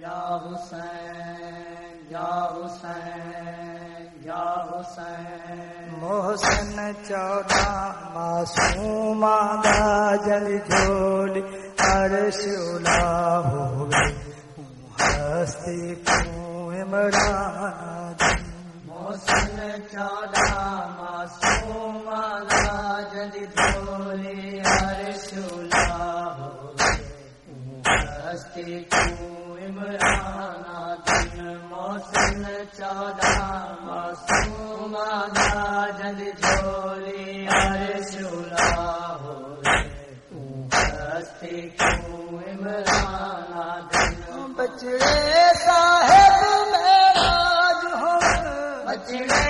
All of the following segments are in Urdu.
یا حسین یا حسین یا حسین۔ محسن چودہ معصوم دا جل جھولی عرش اولا ہو گئی ہستی کیوں عمران محسن چودہ معصوم جد جھولی ہر شولا ہو گئے ہستی کیوں عمران دن محسن چودہ معصوم جد جھولی ہر شولا ہو کیوں عمران دن بچڑے صاحب میراج ہم بچڑے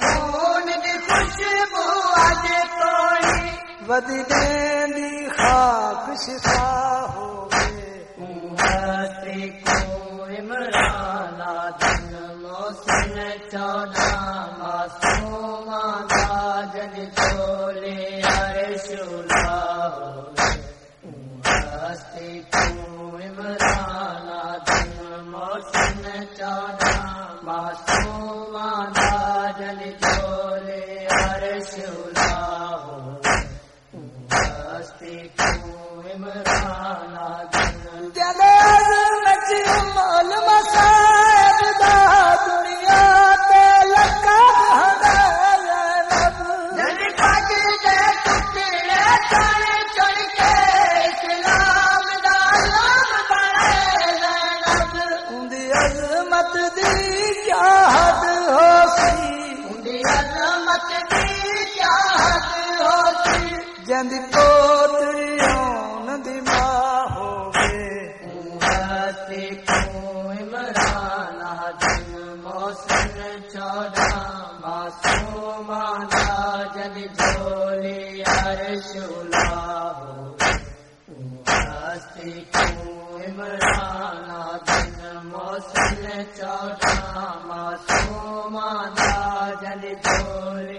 خون دی خوشبو اج توڑی ودی دی خاک شفا ہوئے چودہ معصوم جد چولے ہستے کیوں عمران مال ہوتی جند پوتریوں ندی ماں ہو گئے ہستے کیوں عمران موسم چودہ معصوم جد جھولی ہر شولا ہو ہستے کیوں عمران موسم چودہ جد جھولی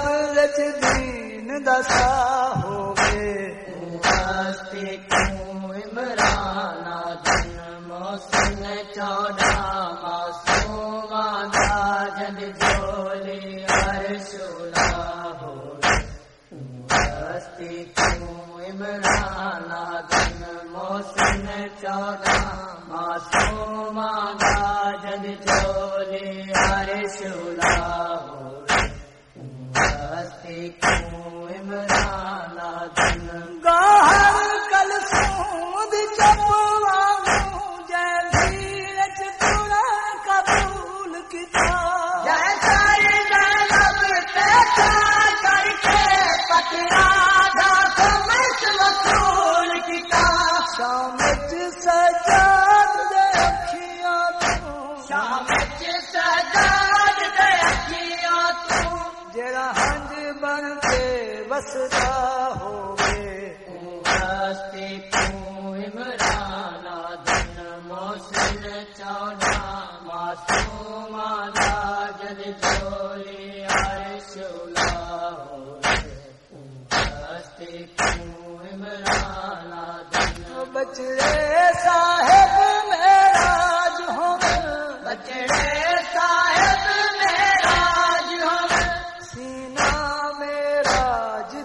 ہر شولا ہو ہستے کیوں عمران دن ایمان دی خوشبو گھال کرے جے کعبہ کر آباد دتا جند چپ زینب دا ہنج بن کے وسدا ہوئے ہستے کیوں عمران دن موسم چونا معصوم جد چولی عرش ہستی کیوں عمران دن بچڑے صاحب